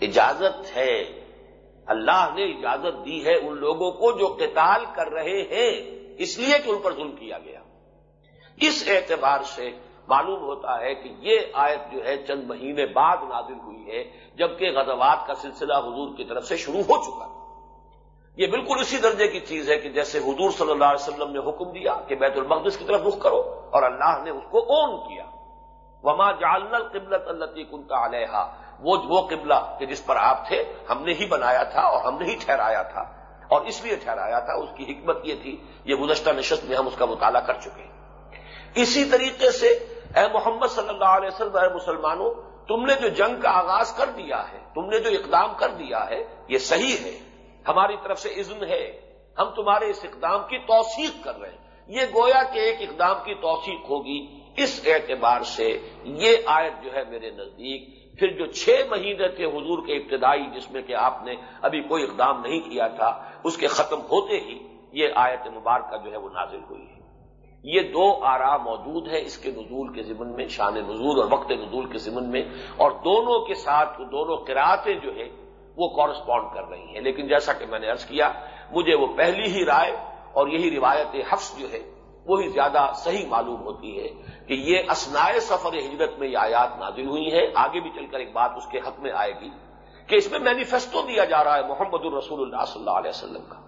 اجازت ہے۔ اللہ نے اجازت دی ہے ان لوگوں کو جو قتال کر رہے ہیں۔ اس لیے کہ ان پر ظلم کیا گیا۔ اس اعتبار سے معلوم ہوتا ہے کہ یہ آیت جو ہے چند مہینے بعد نازل ہوئی ہے، جبکہ غزوات کا سلسلہ حضور کی طرف سے شروع ہو چکا۔ یہ بالکل اسی درجے کی چیز ہے کہ جیسے حضور صلی اللہ علیہ وسلم نے حکم دیا کہ بیت المقدس کی طرف رخ کرو اور اللہ نے اس کو اون کیا۔ وما جالن قبلت اللہ کنتا علیہ وہ وہ قبلہ کہ جس پر آپ تھے، ہم نے ہی بنایا تھا اور ہم نے ہی ٹھہرایا تھا۔ اور اس لیے ٹھہرایا تھا، اس کی حکمت یہ تھی، یہ گزشتہ نشست میں ہم اس کا مطالعہ کر چکے ہیں۔ اسی طریقے سے، اے محمد صلی اللہ علیہ وسلم، اے مسلمانوں، تم نے جو جنگ کا آغاز کر دیا ہے، تم نے جو اقدام کر دیا ہے، یہ صحیح ہے۔ ہماری طرف سے اذن ہے۔ ہم تمہارے اس اقدام کی توثیق کر رہے ہیں۔ یہ گویا کہ ایک اقدام کی توثیق ہوگی۔ اس اعتبار سے یہ آیت جو ہے میرے نزدیک پھر جو چھ مہینے تھے حضور کے ابتدائی جس میں کہ آپ نے ابھی کوئی اقدام نہیں کیا تھا، اس کے ختم ہوتے ہی یہ آیت مبارکہ جو ہے وہ نازل ہوئی ہے۔ یہ دو آرا موجود ہے اس کے نزول کے ضمن میں، شان نزول اور وقت نزول کے ضمن میں۔ اور دونوں کے ساتھ دونوں قرآتیں جو ہے وہ کورسپونڈ کر رہی ہیں۔ لیکن جیسا کہ میں نے ارض کیا، مجھے وہ پہلی ہی رائے اور یہی روایت حفظ جو ہے وہی زیادہ صحیح معلوم ہوتی ہے کہ یہ اسنائے سفر ہجرت میں یہ آیات نازل ہوئی ہے آگے بھی چل کر ایک بات اس کے حق میں آئے گی کہ اس میں مینیفیسٹو دیا جا رہا ہے محمد الرسول اللہ صلی اللہ علیہ وسلم کا۔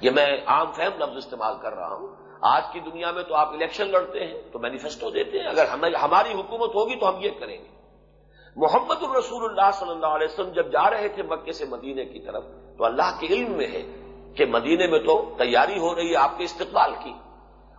یہ میں عام فہم لفظ استعمال کر رہا ہوں۔ آج کی دنیا میں تو آپ الیکشن لڑتے ہیں، تو مینیفیسٹو دیتے ہیں۔ اگر ہماری حکومت ہوگی تو ہم یہ کریں گے۔ محمد الرسول اللہ صلی اللہ علیہ وسلم جب جا رہے تھے مکے سے مدینے کی طرف، تو اللہ کے علم میں ہے کہ مدینے میں تو تیاری ہو رہی ہے، آپ کے استقبال کی۔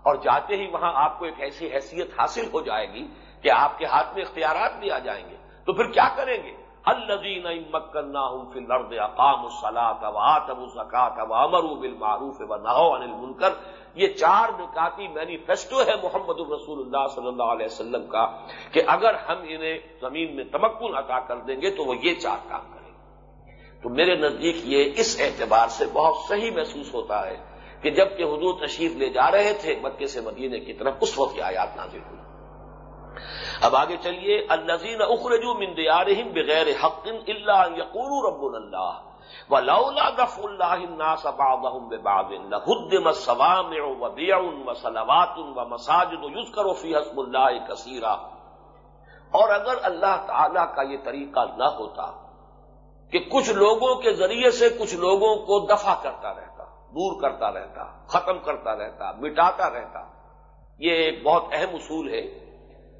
اور جاتے ہی وہاں آپ کو ایک ایسی حیثیت حاصل ہو جائے گی کہ آپ کے ہاتھ میں اختیارات بھی آ جائیں گے۔ تو پھر کیا کریں گے؟ الدین مکنا ہوں فل لرد اقام الصلاۃ و آتم الزکات و امر بل معروف و منکر یہ چار نکاتی مینیفیسٹو ہے محمد الرسول اللہ صلی اللہ علیہ وسلم کا کہ اگر ہم انہیں زمین میں تمکن عطا کر دیں گے تو وہ یہ چار کام کریں گے۔ تو میرے نزدیک یہ اس اعتبار سے بہت صحیح محسوس ہوتا ہے کہ جبکہ حضور تشریف لے جا رہے تھے مکے سے مدینے کی طرف، اس وقت کی آیات نازل ہوئی۔ اب آگے چلیے النزین اخرجو من دیارہم بغیر حق اللہ یقول رب اللہ، ولولا دفع الله الناس بعضهم ببعض لهدم الصوامع وبيع وصلوات ومساجد يذكر فيها اسم الله كثيرا اور اگر اللہ تعالی کا یہ طریقہ نہ ہوتا کہ کچھ لوگوں کے ذریعے سے کچھ لوگوں کو دفع کرتا رہتا دور کرتا رہتا، ختم کرتا رہتا، مٹاتا رہتا۔ یہ ایک بہت اہم اصول ہے،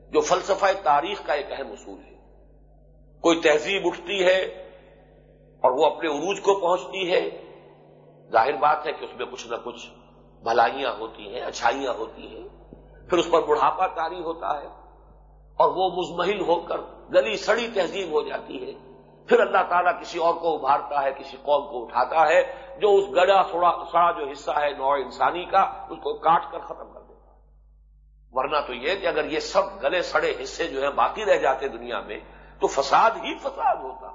جو فلسفہ تاریخ کا ایک اہم اصول ہے۔ کوئی تہذیب اٹھتی ہے اور وہ اپنے عروج کو پہنچتی ہے، ظاہر بات ہے کہ اس میں کچھ نہ کچھ بھلائیاں ہوتی ہیں، اچھائیاں ہوتی ہیں۔ پھر اس پر بڑھاپا تاری ہوتا ہے اور وہ مزمحل ہو کر گلی سڑی تہذیب ہو جاتی ہے۔ پھر اللہ تعالیٰ کسی اور کو ابھارتا ہے، کسی قوم کو اٹھاتا ہے، جو اس گڑا سڑا جو حصہ ہے نو انسانی کا، اس کو کاٹ کر ختم کر دیتا ہے۔ ورنہ تو یہ کہ اگر یہ سب گلے سڑے حصے جو ہیں باقی رہ جاتے دنیا میں، تو فساد ہی فساد ہوتا۔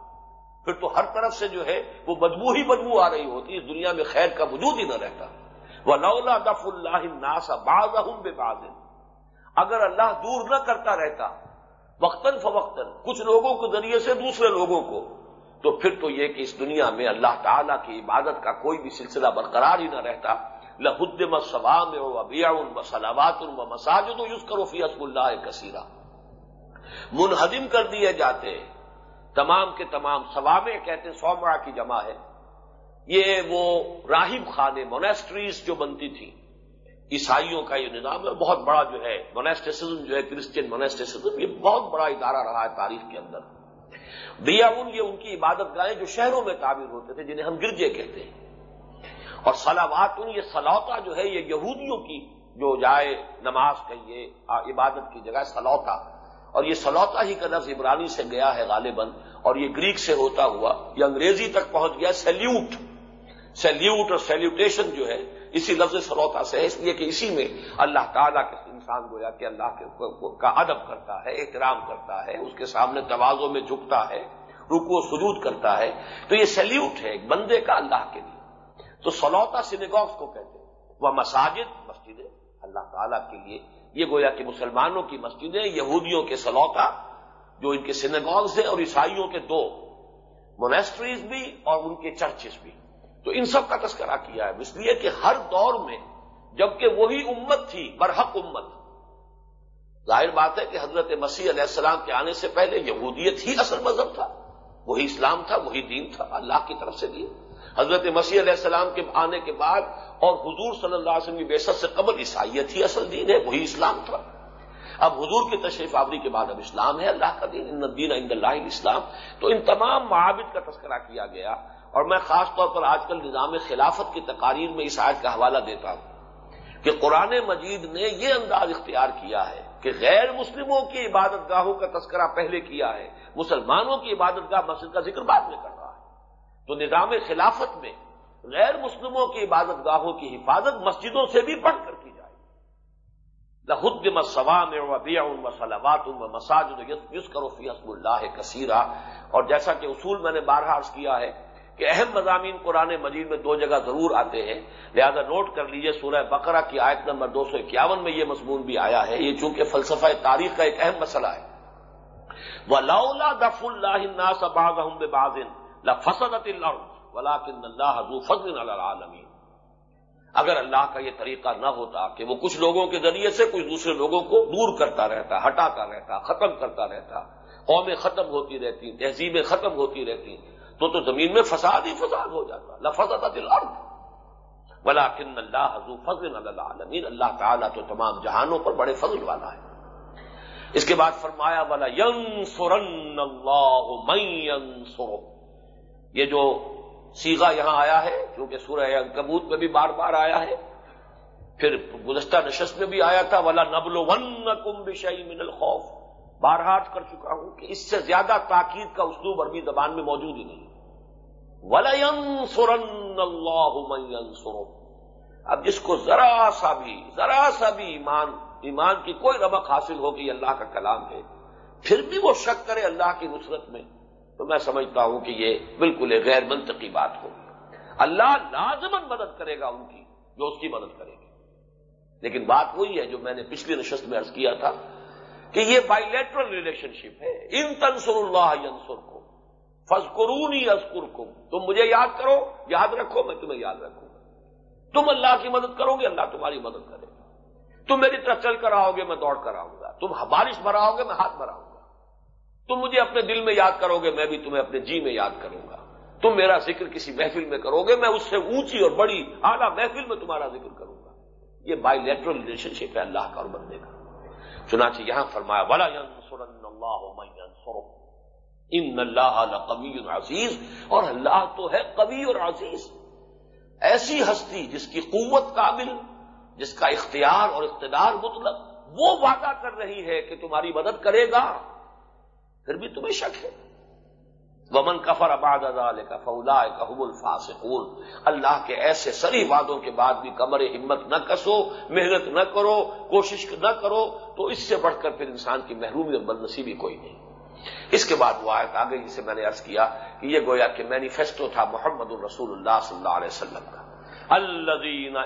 پھر تو ہر طرف سے جو ہے، وہ بدبو ہی بدبو آ رہی ہوتی، اس دنیا میں خیر کا وجود ہی نہ رہتا۔ وہ لولا دف اللہ ناسا باز بے باز اگر اللہ دور نہ کرتا رہتا وقتاً فوقتاً، کچھ لوگوں کے ذریعے سے دوسرے لوگوں کو۔ تو پھر تو یہ کہ اس دنیا میں اللہ تعالی کی عبادت کا کوئی بھی سلسلہ برقرار ہی نہ رہتا۔ لہدم سوام و ابیا ان و سلامات ان و مساجد یوز کرو فی اللہ کثیرہ منہدم کر دیے جاتے تمام کے تمام ثوابے کہتے سومرا کی جمع ہے۔ یہ وہ راہب خانے مونیسٹریز جو بنتی تھی عیسائیوں کا یہ نظام ہے، بہت بڑا جو ہے مونیسٹسزم جو ہے کرسچین مونیسٹسزم یہ بہت بڑا ادارہ رہا ہے تاریخ کے اندر۔ دیاون یہ ان کی عبادت گاہیں جو شہروں میں تعبیر ہوتے تھے، جنہیں ہم گرجے کہتے ہیں۔ اور سلاوات ان، یہ سلوتا جو ہے، یہ یہودیوں کی جو جائے نماز کہیے عبادت کی جگہ سلوتا اور یہ سلوتا ہی کا لفظ عبرانی سے گیا ہے غالباً، اور یہ گریک سے ہوتا ہوا، یہ انگریزی تک پہنچ گیا، سیلیوٹ۔ سیلیوٹ اور سیلیوٹیشن جو ہے اسی لفظ سلوتا سے ہے، اس لیے کہ اسی میں اللہ تعالیٰ کے انسان گویا کہ اللہ کا ادب کرتا ہے، احترام کرتا ہے، اس کے سامنے توازوں میں جھکتا ہے رکو و سجود کرتا ہے۔ تو یہ سیلیوٹ ہے ایک بندے کا اللہ کے لیے۔ تو سلوتا سنیگوس کو کہتے ہیں۔ وہ مساجد مسجد اللہ تعالیٰ کے لیے۔ یہ گویا کہ مسلمانوں کی مسجدیں، یہودیوں کے سلوتا جو ان کے سنگوگز ہیں اور عیسائیوں کے دو۔ مونیسٹریز بھی اور ان کے چرچز بھی۔ تو ان سب کا تذکرہ کیا ہے۔ اس لیے کہ ہر دور میں جبکہ وہی امت تھی، برحق امت۔ ظاہر بات ہے کہ حضرت مسیح علیہ السلام کے آنے سے پہلے یہودیت ہی اصل مذہب تھا۔ وہی اسلام تھا، وہی دین تھا، اللہ کی طرف سے دین حضرت مسیح علیہ السلام کے آنے کے بعد اور حضور صلی اللہ علیہ وسلم کی بیست سے قبل عیسائیت ہی اصل دین ہے، وہی اسلام تھا۔ اب حضور کی تشریف آوری کے بعد اب اسلام ہے، اللہ کا دین، ان دین عند اللہ اسلام تو ان تمام معابد کا تذکرہ کیا گیا۔ اور میں خاص طور پر آج کل نظام خلافت کی تقاریر میں اس آیت کا حوالہ دیتا ہوں کہ قرآن مجید نے یہ انداز اختیار کیا ہے کہ غیر مسلموں کی عبادت گاہوں کا تذکرہ پہلے کیا ہے، مسلمانوں کی عبادت گاہ مسجد کا ذکر بعد میں کر رہا ہے۔ تو نظام خلافت میں غیر مسلموں کی عبادت گاہوں کی حفاظت مسجدوں سے بھی بڑھ کر کی جائے لہد مسوام و سلامات و مساجد یس کرو فی حسب اللہ کثیرہ اور جیسا کہ اصول میں نے بارہ عرض کیا ہے کہ اہم مضامین قرآن مجید میں دو جگہ ضرور آتے ہیں۔ لہذا نوٹ کر لیجیے سورہ بقرہ کی آیت نمبر دو سو اکیاون میں یہ مضمون بھی آیا ہے۔ یہ چونکہ فلسفہ تاریخ کا ایک اہم مسئلہ ہے۔ وہ لا دف اللہ فصد ولاکن اللہ حضو فضل العالمین اگر اللہ کا یہ طریقہ نہ ہوتا کہ وہ کچھ لوگوں کے ذریعے سے کچھ دوسرے لوگوں کو دور کرتا رہتا، ہٹاتا رہتا، ختم کرتا رہتا، قومیں ختم ہوتی رہتی تہذیبیں ختم ہوتی رہتی تو تو زمین میں فساد ہی فساد ہو جاتا لفظ دل ولاکن اللہ حضو فضل اللہ تعالیٰ تو تمام جہانوں پر بڑے فضل والا ہے۔ اس کے بعد فرمایا والا ین سورن اللہ یہ جو سیگا یہاں آیا ہے کیونکہ سورہ کبوت میں بھی بار بار آیا ہے، پھر گزشتہ نشست میں بھی آیا تھا، ولا نبل ون کم بشئی من الخوف۔ بارہاٹ کر چکا ہوں کہ اس سے زیادہ تاکید کا اسلوب عربی زبان میں موجود ہی نہیں۔ ولا سورن اللہ سرو اب جس کو ذرا سا بھی، ذرا سا بھی ایمان ایمان کی کوئی ربق حاصل ہوگی، اللہ کا کلام ہے، پھر بھی وہ شک کرے اللہ کی نصرت میں۔ تو میں سمجھتا ہوں کہ یہ بالکل ایک غیر منطقی بات ہوگی اللہ لازمن مدد کرے گا ان کی، جو اس کی مدد کرے گی۔ لیکن بات وہی ہے جو میں نے پچھلی نشست میں ارض کیا تھا کہ یہ بائی لیٹرل ریلیشن شپ ہے۔ ان تنسر اللہ ینسر کو فضقرونی ازکر تم مجھے یاد کرو، یاد رکھو، میں تمہیں یاد رکھوں گا۔ تم اللہ کی مدد کرو گے، اللہ تمہاری مدد کرے گا۔ تم میری طرف چل کر آؤ گے، میں دوڑ کر آؤں گا۔ تم بارش بھراؤ گے، میں ہاتھ بھراؤں گا۔ تم مجھے اپنے دل میں یاد کرو گے، میں بھی تمہیں اپنے جی میں یاد کروں گا۔ تم میرا ذکر کسی محفل میں کرو گے، میں اس سے اونچی اور بڑی اعلیٰ محفل میں تمہارا ذکر کروں گا۔ یہ بائی لیٹرل ریلیشن شپ ہے اللہ کا اور بندے کا۔ چنانچہ یہاں فرمایا، ولا ان اللہ قبی عزیز، اور اللہ تو ہے قبی اور عزیز۔ ایسی ہستی جس کی قوت قابل، جس کا اختیار اور اقتدار مطلب وہ وعدہ کر رہی ہے کہ تمہاری مدد کرے گا، پھر بھی تمہیں شک ہے۔ ومن کفر آباد کا فولا کہب الفاصقون اللہ کے ایسے سری وعدوں کے بعد بھی کمر ہمت نہ کسو، محنت نہ کرو، کوشش نہ کرو، تو اس سے بڑھ کر پھر انسان کی محرومی اور بد نصیبی کوئی نہیں۔ اس کے بعد وہ آیت آگے جسے میں نے ارض کیا کہ یہ گویا کہ مینیفیسٹو تھا محمد الرسول اللہ صلی اللہ علیہ وسلم کا۔ الدین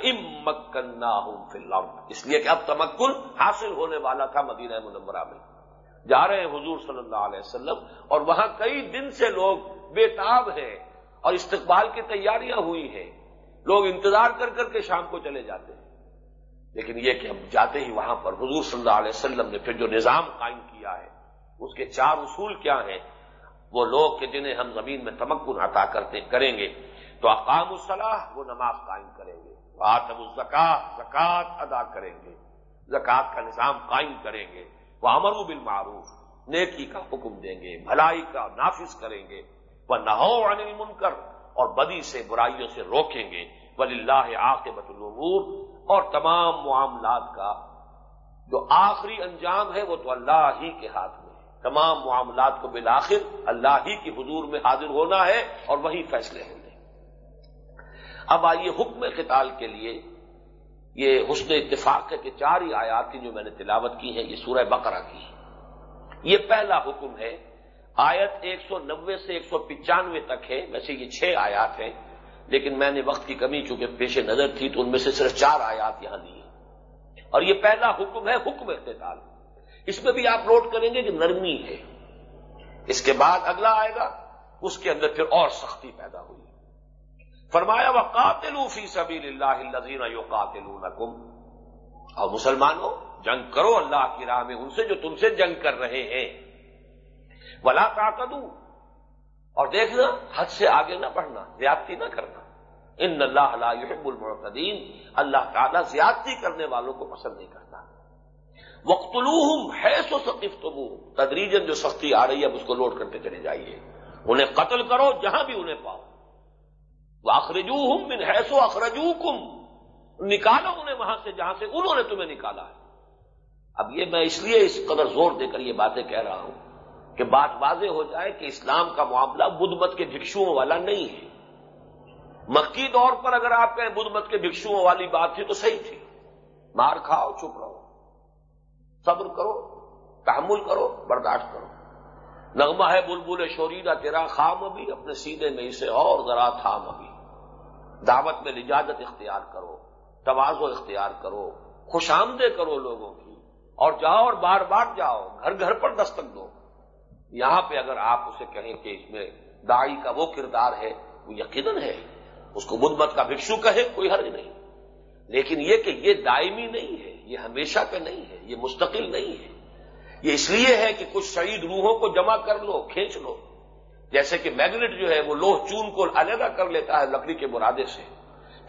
اس لیے کہ اب تمکن حاصل ہونے والا تھا مدینہ منورہ میں۔ جا رہے ہیں حضور صلی اللہ علیہ وسلم اور وہاں کئی دن سے لوگ بے تاب ہیں اور استقبال کی تیاریاں ہوئی ہیں۔ لوگ انتظار کر کر کے شام کو چلے جاتے ہیں۔ لیکن یہ کہ ہم جاتے ہی وہاں پر حضور صلی اللہ علیہ وسلم نے پھر جو نظام قائم کیا ہے اس کے چار اصول کیا ہیں؟ وہ لوگ کہ جنہیں ہم زمین میں تمکن عطا کرتے کریں گے۔ تو اقام الصلاح، وہ نماز قائم کریں گے۔ آتم الزکات زکات ادا کریں گے۔ زکات کا نظام قائم کریں گے۔ وہ امر بالمعروف، نیکی کا حکم دیں گے۔ بھلائی کا نافذ کریں گے۔ وہ نہو انل منکر اور بدی سے برائیوں سے روکیں گے۔ ولی اللہ آ کے اور تمام معاملات کا جو آخری انجام ہے، وہ تو اللہ ہی کے ہاتھ میں تمام معاملات کو بالآخر اللہ ہی کی حضور میں حاضر ہونا ہے اور وہی فیصلے ہوں گے۔ اب آئیے حکم قتال کے لیے۔ یہ حسن اتفاق ہے کہ چار ہی آیات کی جو میں نے تلاوت کی ہے یہ سورہ بقرہ کی ہے یہ پہلا حکم ہے۔ آیت ایک سو نوے سے ایک سو پچانوے تک ہے۔ ویسے یہ چھ آیات ہیں، لیکن میں نے وقت کی کمی چونکہ پیش نظر تھی تو ان میں سے صرف چار آیات یہاں دی ہیں۔ اور یہ پہلا حکم ہے حکم اقتدال اس میں بھی آپ نوٹ کریں گے کہ نرمی ہے۔ اس کے بعد اگلا آئے گا، اس کے اندر پھر اور سختی پیدا ہوئی۔ فرمایا وہ قاتل فی سبیل اللہ الزین یو قاتل اور مسلمانوں، جنگ کرو اللہ کی راہ میں، ان سے جو تم سے جنگ کر رہے ہیں۔ ولا تعتدو اور دیکھنا، حد سے آگے نہ بڑھنا، زیادتی نہ کرنا۔ ان اللہ يحب المعتدین اللہ تعالیٰ زیادتی کرنے والوں کو پسند نہیں کرتا۔ وقت ہے سو سقف تدریجن جو سختی آ رہی ہے اب اس کو لوٹ کرتے چلے جائیے۔ انہیں قتل کرو جہاں بھی انہیں پاؤ۔ وہ اخرجو ہوں من ہے سو اخرجو کم نکالو انہیں وہاں سے جہاں سے انہوں نے تمہیں نکالا ہے۔ اب یہ میں اس لیے اس قدر زور دے کر یہ باتیں کہہ رہا ہوں کہ بات واضح ہو جائے کہ اسلام کا معاملہ بدھ مت کے بھکشوؤں والا نہیں ہے۔ مکی دور پر اگر آپ کہیں بدھ مت کے بھکشوؤں والی بات تھی تو صحیح تھی۔ مار کھاؤ، چپ رہو۔ صبر کرو، تحمل کرو، برداشت کرو۔ نغمہ ہے، بلبل شوریدہ تیرا، خام ابھی اپنے سینے میں اسے اور ذرا تھام ابھی۔ دعوت میں لجاجت اختیار کرو توازو اختیار کرو، خوش آمدے کرو لوگوں کی۔ اور جاؤ اور بار بار جاؤ، گھر گھر پر دستک دو۔ یہاں پہ اگر آپ اسے کہیں کہ اس میں دائی کا وہ کردار ہے، وہ یقیناً ہے۔ اس کو بدھ مت کا بھکشو کہے، کوئی حرج نہیں۔ لیکن یہ کہ یہ دائمی نہیں ہے یہ ہمیشہ کا نہیں ہے، یہ مستقل نہیں ہے۔ یہ اس لیے ہے کہ کچھ شہید روحوں کو جمع کر لو، کھینچ لو۔ جیسے کہ میگنیٹ جو ہے، وہ لوہ چون کو علیحدہ کر لیتا ہے لکڑی کے مرادے سے۔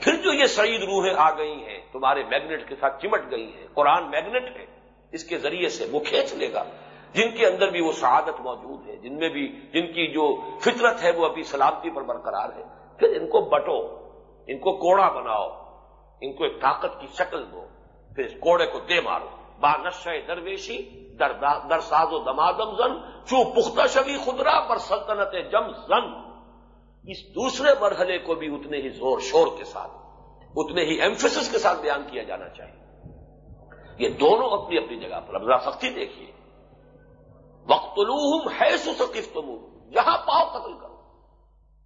پھر جو یہ شہید روحیں آ گئی ہیں، تمہارے میگنیٹ کے ساتھ چمٹ گئی ہیں۔ قرآن میگنیٹ ہے، اس کے ذریعے سے وہ کھینچ لے گا۔ جن کے اندر بھی وہ سعادت موجود ہے، جن میں بھی جن کی جو فطرت ہے، وہ ابھی سلامتی پر برقرار ہے۔ پھر ان کو بٹو، ان کو کوڑا بناؤ، ان کو ایک طاقت کی شکل دو۔ پھر اس کوڑے کو دے مارو۔ با نش درویشی، در ساز و دمادم زن، چو پختہ شبی خدرا پر سلطنت جم زن۔ اس دوسرے مرحلے کو بھی اتنے ہی زور شور کے ساتھ، اتنے ہی ایمفیس کے ساتھ بیان کیا جانا چاہیے۔ یہ دونوں اپنی اپنی جگہ پر۔ ابزا سختی دیکھیے۔ وقت ہے سکف جہاں پاؤ قتل کرو۔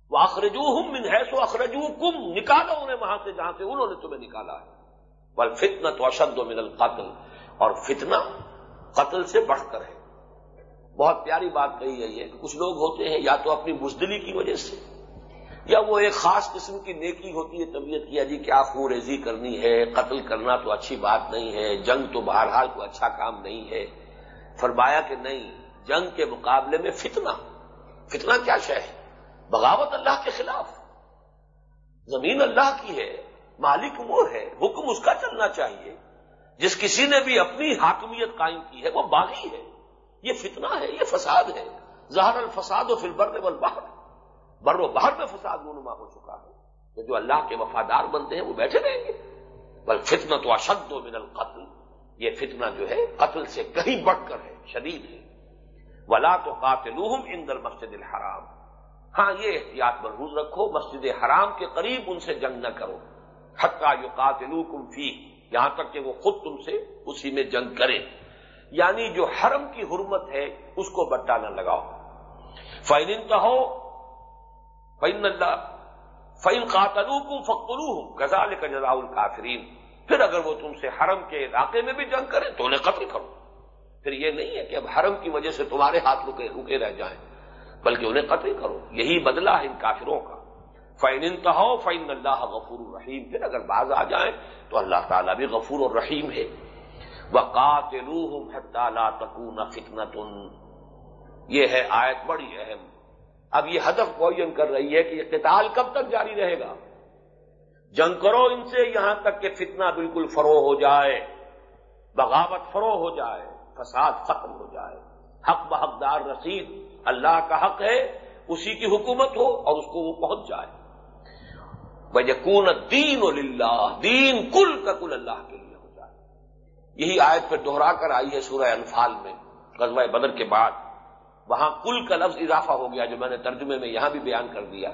وہ اخرجو ہوں من ہے سو اخرجو کم نکالو انہیں وہاں سے جہاں سے انہوں نے تمہیں نکالا ہے۔ بل فتنا تو اشد و من القتل، اور فتنا قتل سے بڑھ کر ہے۔ بہت پیاری بات کہی ہے یہ کہ کچھ لوگ ہوتے ہیں یا تو اپنی بزدلی کی وجہ سے، یا وہ ایک خاص قسم کی نیکی ہوتی ہے، طبیعت کی یعنی جی کیا ریزی کرنی ہے، قتل کرنا تو اچھی بات نہیں ہے، جنگ تو بہرحال کوئی اچھا کام نہیں ہے۔ فرمایا کہ نہیں، جنگ کے مقابلے میں فتنہ فتنہ کیا شہ ہے؟ بغاوت اللہ کے خلاف۔ زمین اللہ کی ہے مالک وہ ہے، حکم اس کا چلنا چاہیے۔ جس کسی نے بھی اپنی حاکمیت قائم کی ہے، وہ باغی ہے۔ یہ فتنہ ہے، یہ فساد ہے۔ ظاہر الفساد و فلبر والبحر۔ بر و بہر میں فساد رونما ہو چکا ہے۔ تو جو اللہ کے وفادار بنتے ہیں، وہ بیٹھے رہیں گے۔ بل فتنا تو اشد و من القتل۔ یہ فتنہ جو ہے، قتل سے کہیں بڑھ کر ہے، شدید ہے۔ ولا تو قاتل اندر مسجد الحرام۔ ہاں یہ احتیاط محروض رکھو، مسجد حرام کے قریب ان سے جنگ نہ کرو۔ حقا یو قاتل فی یہاں تک کہ وہ خود تم سے اسی میں جنگ کرے یعنی جو حرم کی حرمت ہے، اس کو بٹا نہ لگاؤ۔ فائن ہو فعن اللہ فعن قاتلو کم فخلو ہوں غزال کا جزا پھر اگر وہ تم سے حرم کے علاقے میں بھی جنگ کریں، تو انہیں قتل کرو۔ پھر یہ نہیں ہے کہ اب حرم کی وجہ سے تمہارے ہاتھ رکے رکے رہ جائیں، بلکہ انہیں قتل کرو۔ یہی بدلا ہے ان کافروں کا۔ فائن انتہو فعن اللہ غفور الرحیم پھر اگر باز آ جائیں تو اللہ تعالیٰ بھی غفور الرحیم ہے۔ وہ قاتل تکون فتنت یہ ہے آیت بڑی اہم۔ اب یہ ہدف معین کر رہی ہے کہ یہ قتال کب تک جاری رہے گا؟ جنگ کرو ان سے یہاں تک کہ فتنہ بالکل فروغ ہو جائے، بغاوت فروغ ہو جائے، فساد ختم ہو جائے۔ حق بحقدار رسید، اللہ کا حق ہے، اسی کی حکومت ہو اور اس کو وہ پہنچ جائے۔ بجکون دین اللہ دین کل کا کل اللہ کے لیے ہو جائے۔ یہی آیت پہ دوہرا کر آئی ہے سورہ انفال میں، غزوہ بدر کے بعد۔ وہاں کل کا لفظ اضافہ ہو گیا، جو میں نے ترجمے میں یہاں بھی بیان کر دیا۔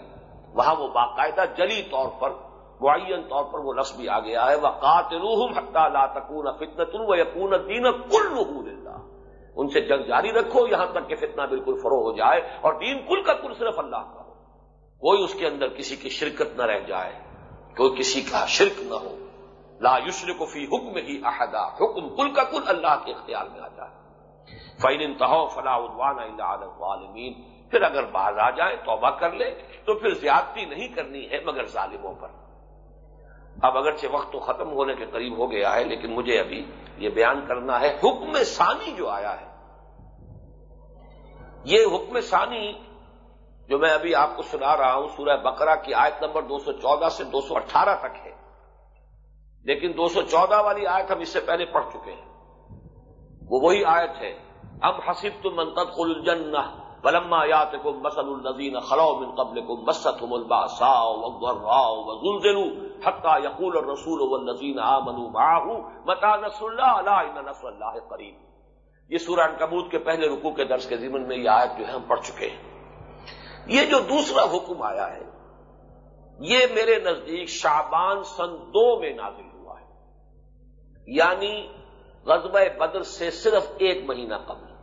وہاں وہ باقاعدہ جلی طور پر، معین طور پر وہ لفظ بھی آ گیا ہے۔ وہ قاتل لا تکون فتن و یقون دین کل اللہ ان سے جنگ جاری رکھو، یہاں تک کہ فتنہ بالکل فروغ ہو جائے۔ اور دین کل کا کل صرف اللہ کا۔ کوئی اس کے اندر کسی کی شرکت نہ رہ جائے، کوئی کسی کا شرک نہ ہو۔ لا یشرک فی حکم ہی احدا، حکم کل کا کل اللہ کے اختیار میں آ جائے۔ فعین انتہا فلاح ادوان عالمین پھر اگر باز آ جائیں توبہ کر لے، تو پھر زیادتی نہیں کرنی ہے مگر ظالموں پر۔ اب اگرچہ وقت تو ختم ہونے کے قریب ہو گیا ہے، لیکن مجھے ابھی یہ بیان کرنا ہے، حکم ثانی جو آیا ہے۔ یہ حکم ثانی جو میں ابھی آپ کو سنا رہا ہوں، سورہ بقرہ کی آیت نمبر دو سو چودہ سے دو سو اٹھارہ تک ہے۔ لیکن دو سو چودہ والی آیت ہم اس سے پہلے پڑھ چکے ہیں۔ وہ وہی آیت ہے۔ اب حسب تم منتق الجن ولما یات کو مسل النزین خلو من قبل کو مسط ملبا ساؤ وزلزلوا حتى يقول الرسول والذين آمنوا معه متى نصر الله لا، ان نصر الله قریب۔ یہ سورہ عنکبوت کے پہلے رکوع کے درس کے ضمن میں یہ آیت جو ہے ہم پڑھ چکے ہیں۔ یہ جو دوسرا حکم آیا ہے، یہ میرے نزدیک شعبان سن دو میں نازل ہوا ہے۔ یعنی غزوہ بدر سے صرف ایک مہینہ قبل۔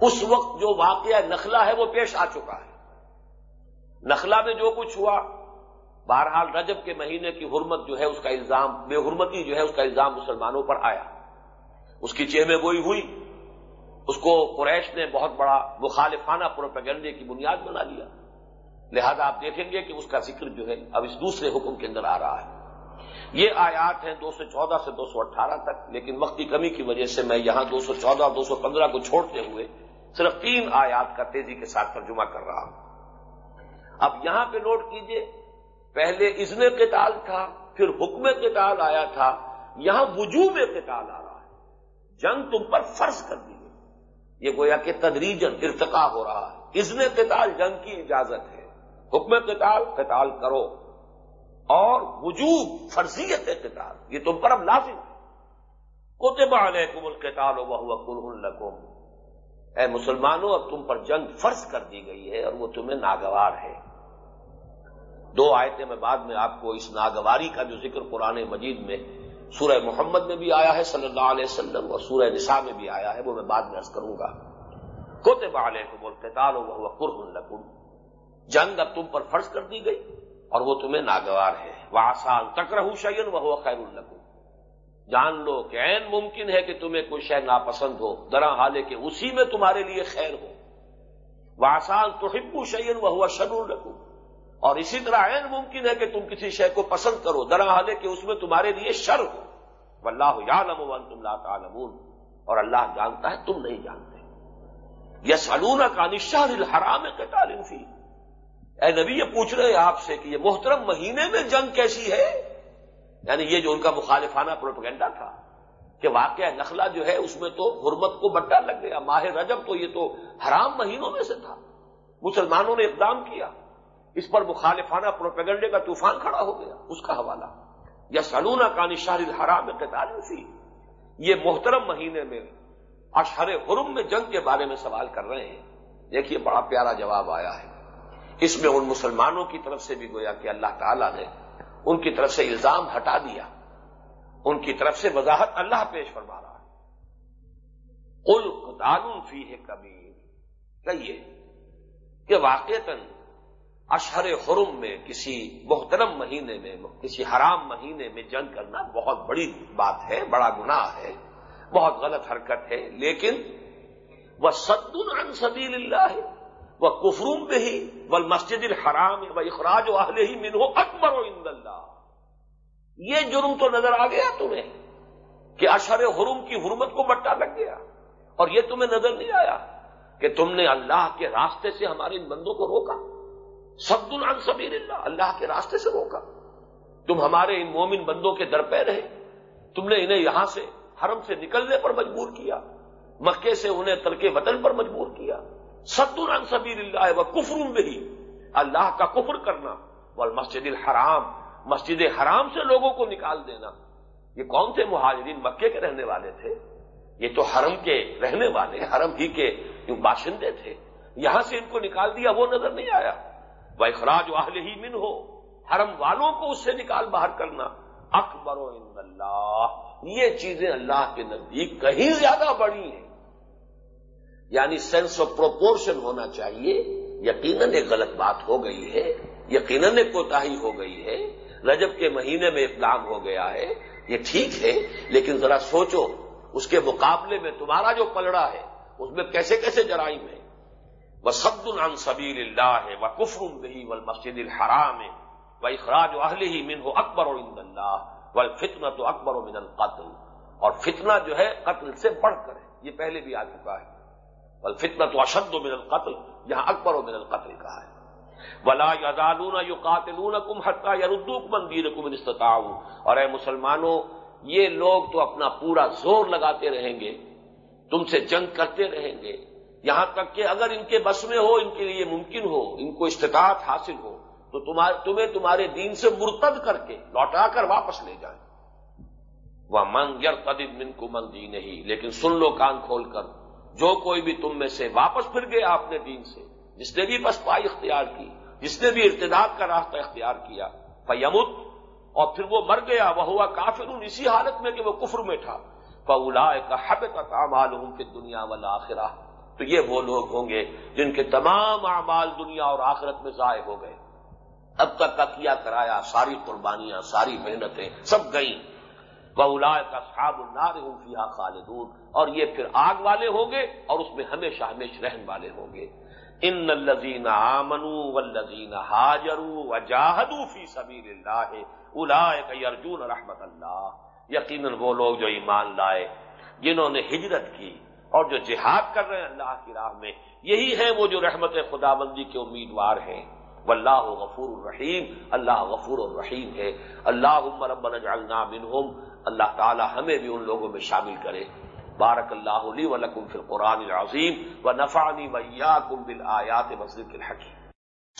اس وقت جو واقعہ نخلا ہے، وہ پیش آ چکا ہے۔ نخلا میں جو کچھ ہوا، بہرحال رجب کے مہینے کی حرمت جو ہے، اس کا الزام، بے حرمتی جو ہے، اس کا الزام مسلمانوں پر آیا۔ اس کی چہمے گوئی ہوئی۔ اس کو قریش نے بہت بڑا مخالفانہ پروپیگنڈے کی بنیاد بنا لیا۔ لہذا آپ دیکھیں گے کہ اس کا ذکر جو ہے اب اس دوسرے حکم کے اندر آ رہا ہے۔ یہ آیات ہیں دو سو چودہ سے دو سو اٹھارہ تک، لیکن وقت کی کمی کی وجہ سے میں یہاں دو سو چودہ دو سو پندرہ کو چھوڑتے ہوئے صرف تین آیات کا تیزی کے ساتھ ترجمہ کر رہا ہوں۔ اب یہاں پہ نوٹ کیجیے، پہلے ازن قتال تھا، پھر حکم قتال آیا تھا، یہاں وجوب قتال آ رہا ہے۔ جنگ تم پر فرض کر دی۔ یہ گویا کہ تدریجن ارتقا ہو رہا ہے۔ ازن قتال جنگ کی اجازت ہے۔ حکم قتال قتال کرو۔ اور وجوب، فرضیت قتال۔ یہ تم پر اب لازم ہے۔ کوتبہ علیکم القتال و وہ کل لکم۔ اے مسلمانوں، اب تم پر جنگ فرض کر دی گئی ہے اور وہ تمہیں ناگوار ہے۔ دو آیتیں میں بعد میں آپ کو اس ناگواری کا جو ذکر قرآن مجید میں سورہ محمد میں بھی آیا ہے صلی اللہ علیہ وسلم اور سورہ نساء میں بھی آیا ہے، وہ میں بعد میں ارض کروں گا۔ کوتے بالے کو بولتے تالو وہ قرب جنگ اب تم پر فرض کر دی گئی اور وہ تمہیں ناگوار ہے۔ وہ آسان تک رہو شعین وہ خیر القم جان لو کہ عین ممکن ہے کہ تمہیں کوئی شے ناپسند ہو درا حالے کہ اسی میں تمہارے لیے خیر ہو۔ وہ آسان تو ہبو شعین وہ ہوا شنور رکھو اور اسی طرح عین ممکن ہے کہ تم کسی شے کو پسند کرو درا حالے کہ اس میں تمہارے لیے شر ہو۔ وہ اللہ یا لا تعلمون۔ اور اللہ جانتا ہے، تم نہیں جانتے۔ یس سلون کا نشان الحرام کے تعلیم فی۔ اے نبی، یہ پوچھ رہے ہیں آپ سے کہ یہ محترم مہینے میں جنگ کیسی ہے؟ یعنی یہ جو ان کا مخالفانہ پروپگنڈا تھا کہ واقعہ نخلا جو ہے، اس میں تو حرمت کو بٹا لگ گیا۔ ماہ رجب تو یہ تو حرام مہینوں میں سے تھا۔ مسلمانوں نے اقدام کیا۔ اس پر مخالفانہ پروپیگنڈے کا طوفان کھڑا ہو گیا، اس کا حوالہ۔ یا سلونا کا نشار حرام قتال سی یہ محترم مہینے میں اشہر حرم میں جنگ کے بارے میں سوال کر رہے ہیں۔ دیکھیے، بڑا پیارا جواب آیا ہے۔ اس میں ان مسلمانوں کی طرف سے بھی گویا کہ اللہ تعالی نے ان کی طرف سے الزام ہٹا دیا۔ ان کی طرف سے وضاحت اللہ پیش فرما رہا ہے۔ کل فی ہے کبیر۔ کہیے کہ واقع اشہر حرم میں کسی محترم مہینے میں، کسی حرام مہینے میں جنگ کرنا بہت بڑی بات ہے، بڑا گناہ ہے، بہت غلط حرکت ہے، لیکن وہ سد عن سبیل اللہ ہے وہ کفروم پہ ہی و مسجد الحرام و اخراج واہل ہی منہ اکبر و اند اللہ۔ یہ جرم تو نظر آ گیا تمہیں کہ اشر حرم کی حرمت کو بٹا لگ گیا۔ اور یہ تمہیں نظر نہیں آیا کہ تم نے اللہ کے راستے سے ہمارے ان بندوں کو روکا۔ سبد العن سبیر اللہ اللہ کے راستے سے روکا۔ تم ہمارے ان مومن بندوں کے در پہ رہے۔ تم نے انہیں یہاں سے حرم سے نکلنے پر مجبور کیا، مکے سے انہیں ترک وطن پر مجبور کیا۔ سد الن سبیر اللہ و کفر بھی اللہ کا کفر کرنا وہ مسجد الحرام، مسجد حرام سے لوگوں کو نکال دینا۔ یہ کون تھے مہاجرین مکے کے رہنے والے تھے؟ یہ تو حرم کے رہنے والے، حرم ہی کے باشندے تھے۔ یہاں سے ان کو نکال دیا، وہ نظر نہیں آیا۔ وہ اخراج واہل ہی من ہو حرم والوں کو اس سے نکال باہر کرنا۔ اکبر و اللہ، یہ چیزیں اللہ کے نزدیک کہیں زیادہ بڑی ہیں۔ یعنی سینس آف پروپورشن ہونا چاہیے۔ یقیناً ایک غلط بات ہو گئی ہے۔ یقیناً ایک کوتا ہو گئی ہے۔ رجب کے مہینے میں اقدام ہو گیا ہے۔ یہ ٹھیک ہے، لیکن ذرا سوچو، اس کے مقابلے میں تمہارا جو پلڑا ہے، اس میں کیسے کیسے جرائم ہے وہ سبد الن سبیر اللہ ہے وہ کفر بہی و مسجد الحرام ہے وہ اخراج اہل ہی من ہو اکبر و اللہ و فتنا تو اکبر و من القتل اور فتنہ جو ہے قتل سے بڑھ کر ہے، یہ پہلے بھی آ چکا ہے۔ فتنا تو اشد و من القتل، یہاں اکبر و من القتل کہا ہے۔ ولا یادالون یو قاتلون کم حتہ یا مندیر کم استطاؤ اور اے مسلمانوں، یہ لوگ تو اپنا پورا زور لگاتے رہیں گے، تم سے جنگ کرتے رہیں گے۔ یہاں تک کہ اگر ان کے بس میں ہو، ان کے لیے ممکن ہو، ان کو استطاعت حاصل ہو، تو تمہیں تمہارے دین سے مرتد کر کے لوٹا کر واپس لے جائیں۔ وہ من یر قدیم من کو من دی نہیں لیکن سن لو کان کھول کر۔ جو کوئی بھی تم میں سے واپس پھر گیا اپنے دین سے، جس نے بھی بس پائی اختیار کی، جس نے بھی ارتداد کا راستہ اختیار کیا فیمت اور پھر وہ مر گیا وہ ہوا کافر اسی حالت میں کہ وہ کفر میں تھا۔ فلا کا حب تک معلوم کہ دنیا والا آخرہ تو یہ وہ لوگ ہوں گے جن کے تمام اعمال دنیا اور آخرت میں ضائع ہو گئے۔ اب تک کا کیا کرایا، ساری قربانیاں، ساری محنتیں سب گئیں۔ بولا کا صحاب النار ہوں فیا خالدون۔ اور یہ پھر آگ والے ہوں گے اور اس میں ہمیشہ ہمیشہ رہن والے ہوں گے۔ ان الزین آمنو والذین حاجروا وجاہدوا فی سبیل اللہ اولئک یرجون رحمت اللہ یقیناً وہ لوگ جو ایمان لائے، جنہوں نے ہجرت کی اور جو جہاد کر رہے ہیں اللہ کی راہ میں، یہی ہے وہ جو رحمت خدا بندی کے امیدوار ہیں۔ واللہ غفور الرحیم، اللہ غفور الرحیم ہے۔ اللہ ربنا اجعلنا منہم، اللہ تعالی ہمیں بھی ان لوگوں میں شامل کرے۔ بارک اللہ علی ولکم فی القرآن العظیم و نفعنی ویاکم بالآیات بل مسجد الحکیم۔